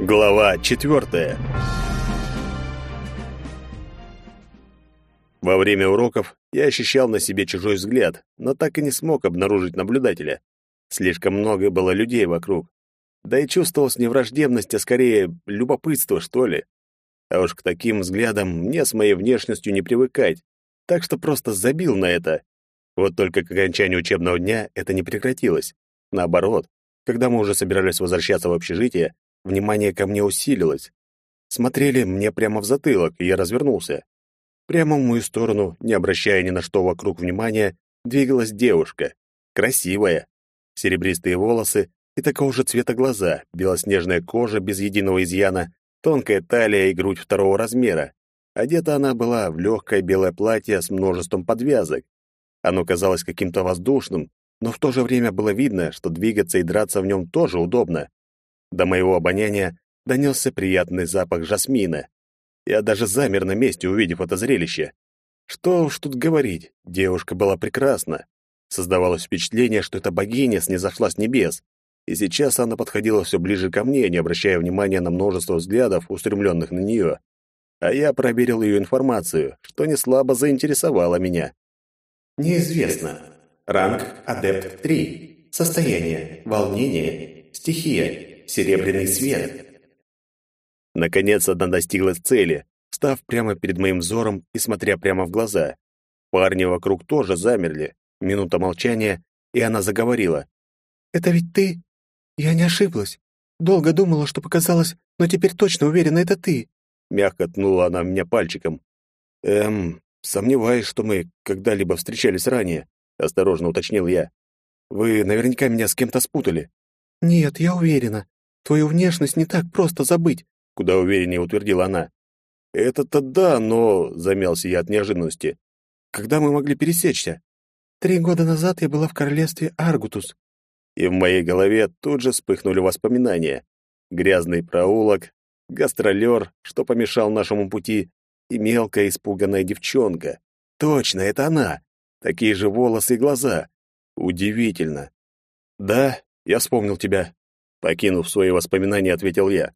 Глава четвертая. Во время уроков я ощущал на себе чужой взгляд, но так и не смог обнаружить наблюдателя. Слишком много было людей вокруг. Да и чувствовалась не враждебность, а скорее любопытство, что ли. А уж к таким взглядам мне с моей внешностью не привыкать, так что просто забил на это. Вот только к окончанию учебного дня это не прекратилось. Наоборот, когда мы уже собирались возвращаться в общежитие, внимание ко мне усилилось. Смотрели мне прямо в затылок, и я развернулся. Прямо в мою сторону, не обращая ни на что вокруг внимания, двигалась девушка. Красивая. Серебристые волосы и такого же цвета глаза, белоснежная кожа без единого изъяна, тонкая талия и грудь второго размера. Одета она была в легкое белое платье с множеством подвязок. Оно казалось каким-то воздушным, но в то же время было видно, что двигаться и драться в нем тоже удобно. До моего обоняния донесся приятный запах жасмина. Я даже замер на месте, увидев это зрелище. Что уж тут говорить, девушка была прекрасна. Создавалось впечатление, что эта богиня снизошла с небес, и сейчас она подходила все ближе ко мне, не обращая внимания на множество взглядов, устремленных на нее. А я проверил ее информацию, что не слабо заинтересовало меня. Неизвестно. Ранг Адепт 3. Состояние. Волнение. Стихия. Серебряный свет. Наконец она достигла цели, став прямо перед моим взором и смотря прямо в глаза. Парни вокруг тоже замерли. Минута молчания, и она заговорила. «Это ведь ты? Я не ошиблась. Долго думала, что показалось, но теперь точно уверена, это ты». Мягко ткнула она меня пальчиком. «Эм, сомневаюсь, что мы когда-либо встречались ранее осторожно уточнил я. Вы наверняка меня с кем-то спутали. Нет, я уверена. Твою внешность не так просто забыть, куда увереннее утвердила она. Это-то да, но замялся я от неожиданности. Когда мы могли пересечься? Три года назад я была в королевстве Аргутус. И в моей голове тут же вспыхнули воспоминания. Грязный проулок, гастролер, что помешал нашему пути, и мелкая испуганная девчонка. Точно, это она. Такие же волосы и глаза. Удивительно. Да, я вспомнил тебя. Покинув свои воспоминания, ответил я.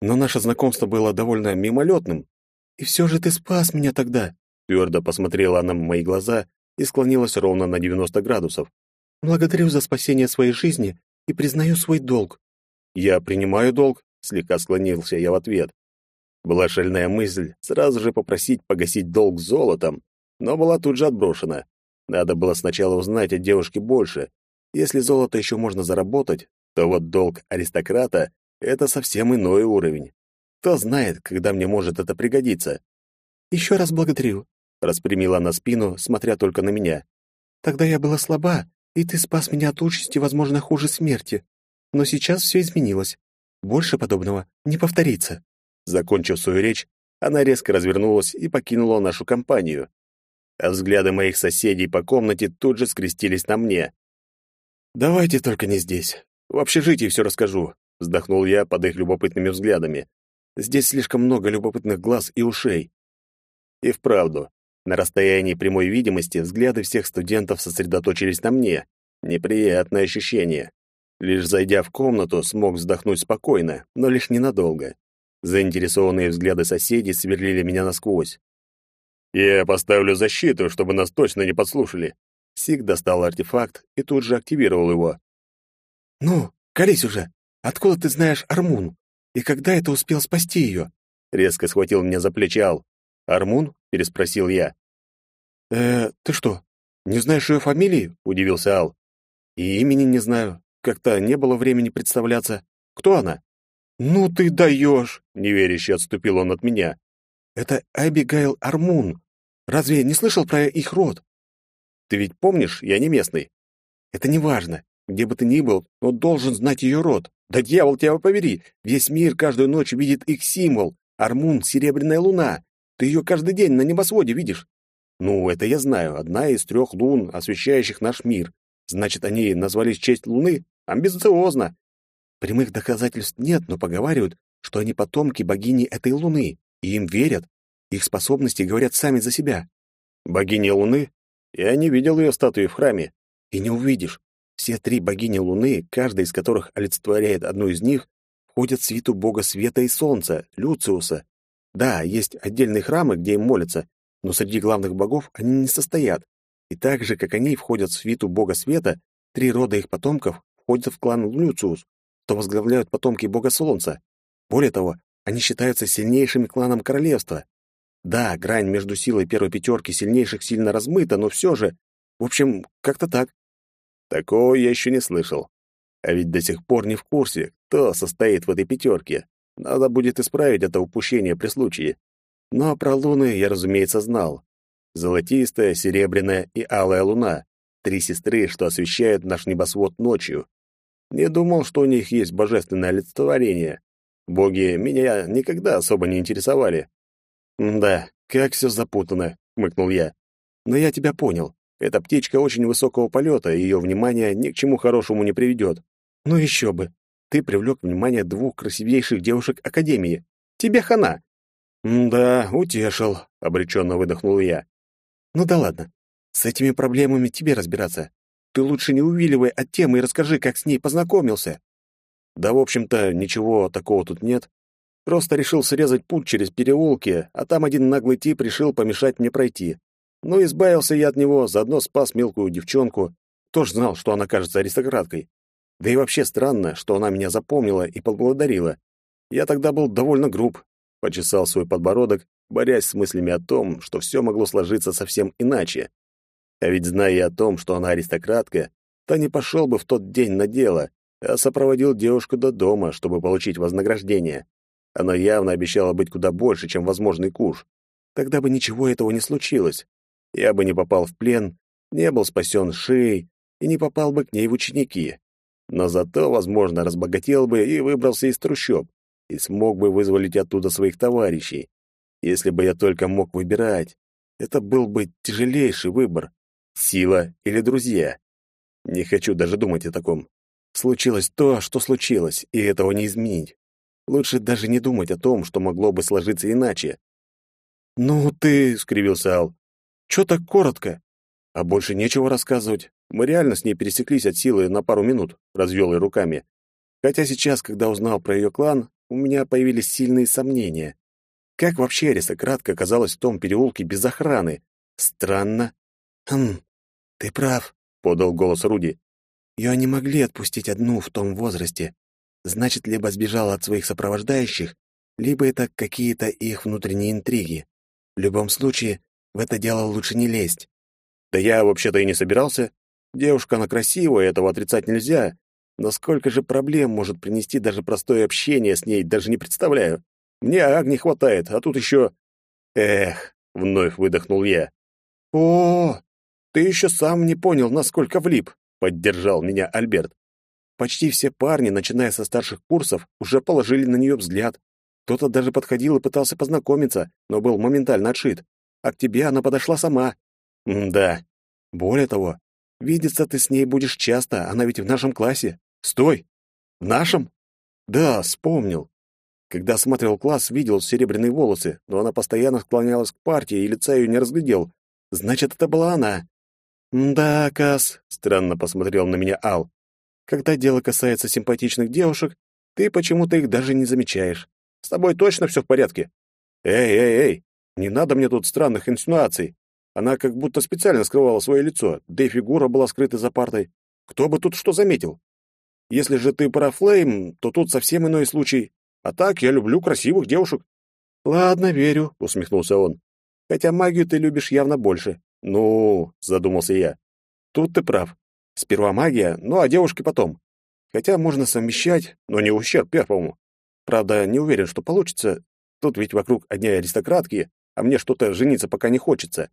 Но наше знакомство было довольно мимолетным. И все же ты спас меня тогда. Твердо посмотрела она в мои глаза и склонилась ровно на 90 градусов. Благодарю за спасение своей жизни и признаю свой долг. Я принимаю долг, слегка склонился я в ответ. Была шальная мысль сразу же попросить погасить долг золотом, но была тут же отброшена. Надо было сначала узнать о девушке больше. Если золото еще можно заработать, то вот долг аристократа — это совсем иной уровень. Кто знает, когда мне может это пригодиться. «Еще раз благодарю», — распрямила она спину, смотря только на меня. «Тогда я была слаба, и ты спас меня от участи, возможно, хуже смерти. Но сейчас все изменилось. Больше подобного не повторится». Закончив свою речь, она резко развернулась и покинула нашу компанию а взгляды моих соседей по комнате тут же скрестились на мне. «Давайте только не здесь. В общежитии все расскажу», — вздохнул я под их любопытными взглядами. «Здесь слишком много любопытных глаз и ушей». И вправду, на расстоянии прямой видимости взгляды всех студентов сосредоточились на мне. Неприятное ощущение. Лишь зайдя в комнату, смог вздохнуть спокойно, но лишь ненадолго. Заинтересованные взгляды соседей сверлили меня насквозь. «Я поставлю защиту, чтобы нас точно не подслушали». Сик достал артефакт и тут же активировал его. «Ну, колись уже! Откуда ты знаешь Армун? И когда это успел спасти ее?» Резко схватил меня за плечи Ал. «Армун?» — переспросил я. «Э, ты что, не знаешь ее фамилии?» — удивился Ал. «И имени не знаю. Как-то не было времени представляться. Кто она?» «Ну ты даешь!» — неверяще отступил он от меня. «Это Абигайл Армун. Разве не слышал про их род? Ты ведь помнишь, я не местный. Это не важно. Где бы ты ни был, но должен знать ее род. Да дьявол тебя повери, весь мир каждую ночь видит их символ. Армун — серебряная луна. Ты ее каждый день на небосводе видишь. Ну, это я знаю. Одна из трех лун, освещающих наш мир. Значит, они назвались в честь луны? Амбициозно. Прямых доказательств нет, но поговаривают, что они потомки богини этой луны, и им верят. Их способности говорят сами за себя. Богиня Луны? Я не видел ее статуи в храме. И не увидишь. Все три богини Луны, каждая из которых олицетворяет одну из них, входят в свиту бога света и солнца, Люциуса. Да, есть отдельные храмы, где им молятся, но среди главных богов они не состоят. И так же, как они входят в свиту бога света, три рода их потомков входят в клан Люциус, что возглавляют потомки бога солнца. Более того, они считаются сильнейшим кланом королевства. Да, грань между силой первой пятерки сильнейших сильно размыта, но все же... В общем, как-то так. Такого я еще не слышал. А ведь до сих пор не в курсе, кто состоит в этой пятерке. Надо будет исправить это упущение при случае. Но про луны я, разумеется, знал. Золотистая, серебряная и алая луна. Три сестры, что освещают наш небосвод ночью. Не думал, что у них есть божественное олицетворение. Боги меня никогда особо не интересовали. «Да, как все запутано», — хмыкнул я. «Но я тебя понял. Эта птичка очень высокого полета, и ее внимание ни к чему хорошему не приведет. Ну еще бы. Ты привлек внимание двух красивейших девушек Академии. Тебе хана. «Да, утешил», — обреченно выдохнул я. «Ну да ладно. С этими проблемами тебе разбираться. Ты лучше не увиливай от темы и расскажи, как с ней познакомился». «Да, в общем-то, ничего такого тут нет. Просто решил срезать путь через переулки, а там один наглый тип решил помешать мне пройти. Но избавился я от него, заодно спас мелкую девчонку. Тоже знал, что она кажется аристократкой. Да и вообще странно, что она меня запомнила и поблагодарила. Я тогда был довольно груб, почесал свой подбородок, борясь с мыслями о том, что все могло сложиться совсем иначе. А ведь зная о том, что она аристократка, то не пошел бы в тот день на дело, а сопроводил девушку до дома, чтобы получить вознаграждение. Оно явно обещало быть куда больше, чем возможный куш. Тогда бы ничего этого не случилось. Я бы не попал в плен, не был спасен шеей и не попал бы к ней в ученики. Но зато, возможно, разбогател бы и выбрался из трущоб и смог бы вызволить оттуда своих товарищей. Если бы я только мог выбирать, это был бы тяжелейший выбор — сила или друзья. Не хочу даже думать о таком. Случилось то, что случилось, и этого не изменить. Лучше даже не думать о том, что могло бы сложиться иначе. «Ну ты...» — скривился Ал. «Чё так коротко?» «А больше нечего рассказывать. Мы реально с ней пересеклись от силы на пару минут», — развел я руками. Хотя сейчас, когда узнал про ее клан, у меня появились сильные сомнения. Как вообще аристократка оказалась в том переулке без охраны? Странно. «Хм, ты прав», — подал голос Руди. «Ее не могли отпустить одну в том возрасте. Значит, либо сбежала от своих сопровождающих, либо это какие-то их внутренние интриги. В любом случае, в это дело лучше не лезть». «Да я вообще-то и не собирался. Девушка, она красивая, этого отрицать нельзя. Но сколько же проблем может принести даже простое общение с ней, даже не представляю. Мне Агни хватает, а тут еще... Эх, вновь выдохнул я. О, ты еще сам не понял, насколько влип, поддержал меня Альберт. Почти все парни, начиная со старших курсов, уже положили на нее взгляд. Кто-то даже подходил и пытался познакомиться, но был моментально отшит. А к тебе она подошла сама. М да. Более того, видеться ты с ней будешь часто, она ведь в нашем классе. Стой! В нашем? Да, вспомнил. Когда осматривал класс, видел серебряные волосы, но она постоянно склонялась к партии, и лица ее не разглядел. Значит, это была она. «Да, Кас», — странно посмотрел на меня Ал. «Когда дело касается симпатичных девушек, ты почему-то их даже не замечаешь. С тобой точно все в порядке?» «Эй, эй, эй, не надо мне тут странных инсинуаций. Она как будто специально скрывала свое лицо, да и фигура была скрыта за партой. Кто бы тут что заметил? Если же ты про Флейм, то тут совсем иной случай. А так я люблю красивых девушек. Ладно, верю, усмехнулся он. Хотя магию ты любишь явно больше. Ну, задумался я. Тут ты прав. Сперва магия, ну а девушки потом. Хотя можно совмещать, но не ущерб первому. Правда, не уверен, что получится. Тут ведь вокруг одни аристократки, а мне что-то жениться пока не хочется.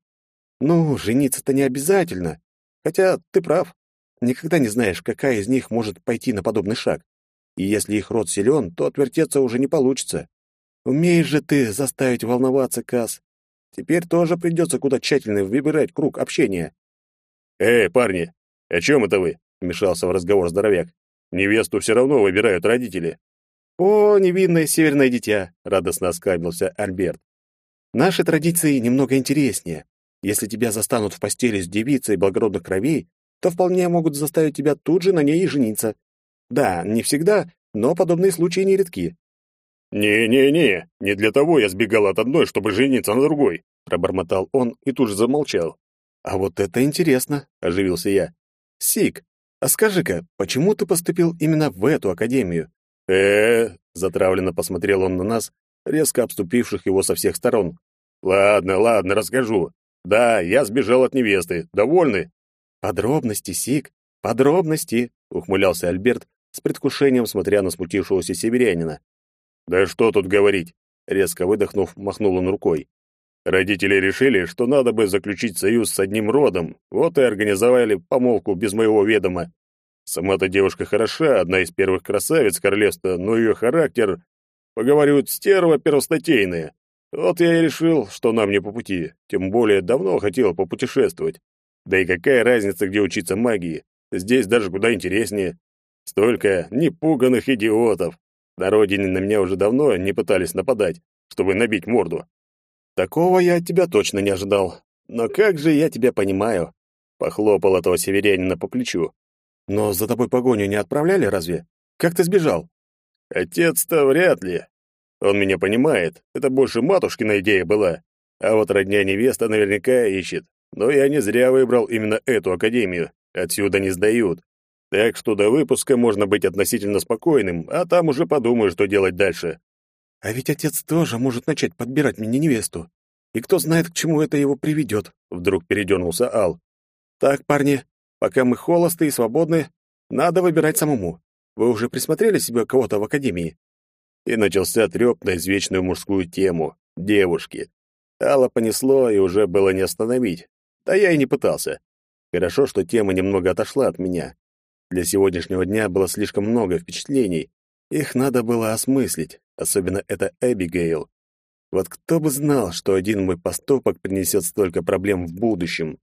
Ну, жениться-то не обязательно. Хотя ты прав. Никогда не знаешь, какая из них может пойти на подобный шаг. И если их род силен, то отвертеться уже не получится. Умеешь же ты заставить волноваться, Кас. Теперь тоже придется куда тщательно выбирать круг общения. «Эй, парни, о чем это вы?» — вмешался в разговор здоровяк. «Невесту все равно выбирают родители». «О, невинное северное дитя!» — радостно оскалился Альберт. «Наши традиции немного интереснее. Если тебя застанут в постели с девицей благородных кровей, то вполне могут заставить тебя тут же на ней и жениться. Да, не всегда, но подобные случаи нередки. «Не-не-не, не для того я сбегал от одной, чтобы жениться на другой», пробормотал он и тут же замолчал. «А вот это интересно», — оживился я. «Сик, а скажи-ка, почему ты поступил именно в эту академию?» э затравленно посмотрел он на нас, резко обступивших его со всех сторон. «Ладно, ладно, расскажу. Да, я сбежал от невесты. Довольны?» «Подробности, Сик, подробности», — ухмылялся Альберт, с предвкушением смотря на смутившегося северянина. «Да что тут говорить?» Резко выдохнув, махнул он рукой. Родители решили, что надо бы заключить союз с одним родом, вот и организовали помолвку без моего ведома. Сама-то девушка хороша, одна из первых красавиц королевства, но ее характер, поговаривают, стерва первостатейная. Вот я и решил, что нам не по пути, тем более давно хотел попутешествовать. Да и какая разница, где учиться магии? Здесь даже куда интереснее. Столько непуганных идиотов. На родине на меня уже давно не пытались нападать, чтобы набить морду. Такого я от тебя точно не ожидал. Но как же я тебя понимаю? Похлопал этого северянина по плечу. Но за тобой погоню не отправляли разве? Как ты сбежал? Отец-то вряд ли. Он меня понимает. Это больше матушкина идея была. А вот родня невеста наверняка ищет. Но я не зря выбрал именно эту академию. Отсюда не сдают. Так что до выпуска можно быть относительно спокойным, а там уже подумаю, что делать дальше. А ведь отец тоже может начать подбирать мне невесту. И кто знает, к чему это его приведет, вдруг передернулся Ал. Так, парни, пока мы холосты и свободны, надо выбирать самому. Вы уже присмотрели себе кого-то в академии? И начался трёп на извечную мужскую тему — девушки. Алла понесло, и уже было не остановить. Да я и не пытался. Хорошо, что тема немного отошла от меня. Для сегодняшнего дня было слишком много впечатлений. Их надо было осмыслить, особенно это Эбигейл. Вот кто бы знал, что один мой поступок принесет столько проблем в будущем.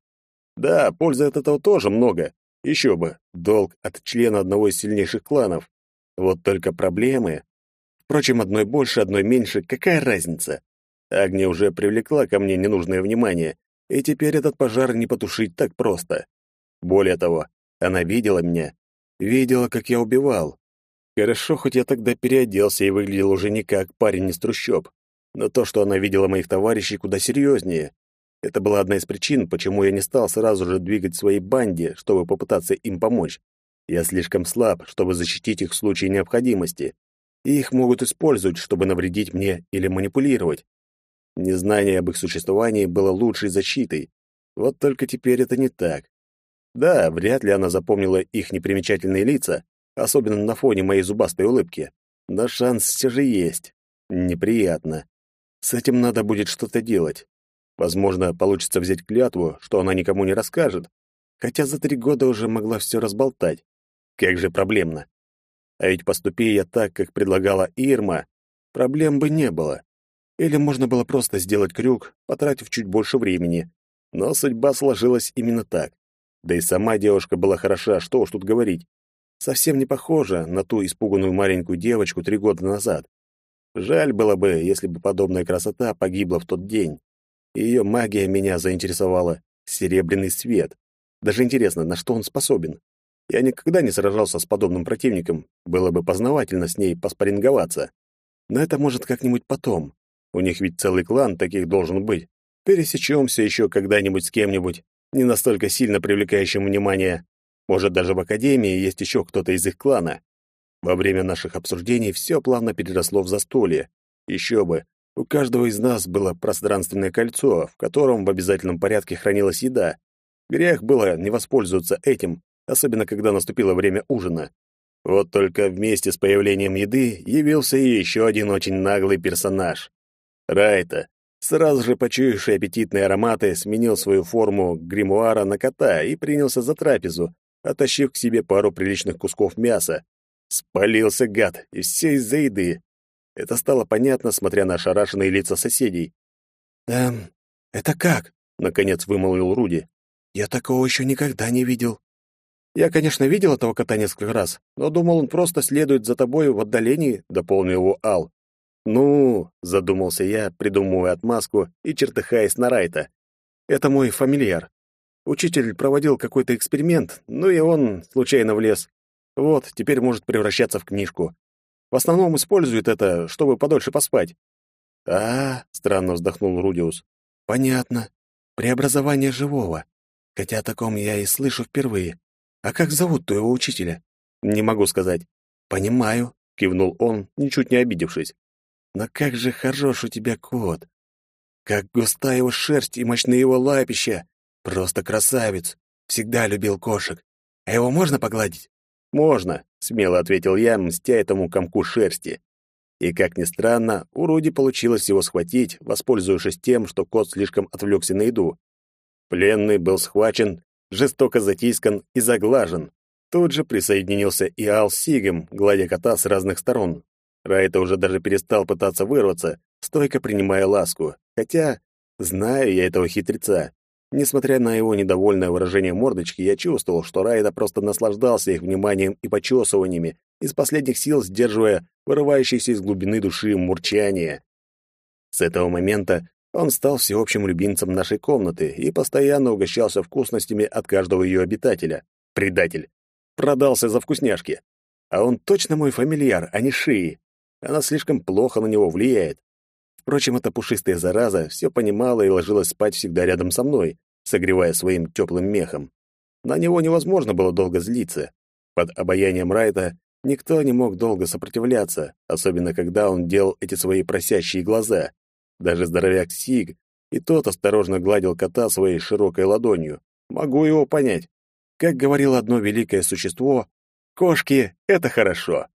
Да, пользы от этого тоже много. Еще бы, долг от члена одного из сильнейших кланов. Вот только проблемы... Впрочем, одной больше, одной меньше, какая разница? Агния уже привлекла ко мне ненужное внимание, и теперь этот пожар не потушить так просто. Более того, она видела меня, видела, как я убивал. Хорошо, хоть я тогда переоделся и выглядел уже не как парень из трущоб. Но то, что она видела моих товарищей, куда серьезнее. Это была одна из причин, почему я не стал сразу же двигать своей банде, чтобы попытаться им помочь. Я слишком слаб, чтобы защитить их в случае необходимости. И их могут использовать, чтобы навредить мне или манипулировать. Незнание об их существовании было лучшей защитой. Вот только теперь это не так. Да, вряд ли она запомнила их непримечательные лица, особенно на фоне моей зубастой улыбки. Но шанс все же есть. Неприятно. С этим надо будет что-то делать. Возможно, получится взять клятву, что она никому не расскажет, хотя за три года уже могла все разболтать. Как же проблемно. А ведь поступи я так, как предлагала Ирма, проблем бы не было. Или можно было просто сделать крюк, потратив чуть больше времени. Но судьба сложилась именно так. Да и сама девушка была хороша, что уж тут говорить. Совсем не похожа на ту испуганную маленькую девочку три года назад. Жаль было бы, если бы подобная красота погибла в тот день. Ее магия меня заинтересовала. Серебряный свет. Даже интересно, на что он способен. Я никогда не сражался с подобным противником. Было бы познавательно с ней поспоринговаться. Но это может как-нибудь потом. У них ведь целый клан таких должен быть. Пересечемся еще когда-нибудь с кем-нибудь, не настолько сильно привлекающим внимание. Может, даже в Академии есть еще кто-то из их клана. Во время наших обсуждений все плавно переросло в застолье. Еще бы, у каждого из нас было пространственное кольцо, в котором в обязательном порядке хранилась еда. Грех было не воспользоваться этим, особенно когда наступило время ужина. Вот только вместе с появлением еды явился и еще один очень наглый персонаж. Райта, сразу же почуявший аппетитные ароматы, сменил свою форму гримуара на кота и принялся за трапезу, оттащив к себе пару приличных кусков мяса. Спалился гад, и все из-за еды. Это стало понятно, смотря на ошарашенные лица соседей. «Эм, это как?» — наконец вымолвил Руди. «Я такого еще никогда не видел». «Я, конечно, видел этого кота несколько раз, но думал, он просто следует за тобой в отдалении», — дополнил его Ал. «Ну», — задумался я, придумывая отмазку и чертыхаясь на Райта. «Это мой фамильяр. Учитель проводил какой-то эксперимент, ну и он случайно влез. Вот, теперь может превращаться в книжку. В основном используют это, чтобы подольше поспать. А, странно вздохнул Рудиус. Понятно. Преобразование живого. Хотя о таком я и слышу впервые. А как зовут твоего учителя? Не могу сказать. Понимаю, кивнул он, ничуть не обидевшись. Но как же хорош у тебя кот. Как густая его шерсть и мощные его лапища. Просто красавец. Всегда любил кошек. А его можно погладить? Можно, смело ответил я, мстя этому комку шерсти. И, как ни странно, у Руди получилось его схватить, воспользовавшись тем, что кот слишком отвлекся на еду. Пленный был схвачен, жестоко затискан и заглажен. Тут же присоединился и Ал Сигем, гладя кота с разных сторон. Райта уже даже перестал пытаться вырваться, стойко принимая ласку. Хотя, знаю я этого хитреца. Несмотря на его недовольное выражение мордочки, я чувствовал, что Райда просто наслаждался их вниманием и почесываниями, из последних сил сдерживая вырывающееся из глубины души мурчание. С этого момента он стал всеобщим любимцем нашей комнаты и постоянно угощался вкусностями от каждого ее обитателя. Предатель. Продался за вкусняшки. А он точно мой фамильяр, а не Шии. Она слишком плохо на него влияет. Впрочем, эта пушистая зараза все понимала и ложилась спать всегда рядом со мной, согревая своим теплым мехом. На него невозможно было долго злиться. Под обаянием Райта никто не мог долго сопротивляться, особенно когда он делал эти свои просящие глаза. Даже здоровяк Сиг, и тот осторожно гладил кота своей широкой ладонью. Могу его понять. Как говорило одно великое существо, кошки — это хорошо.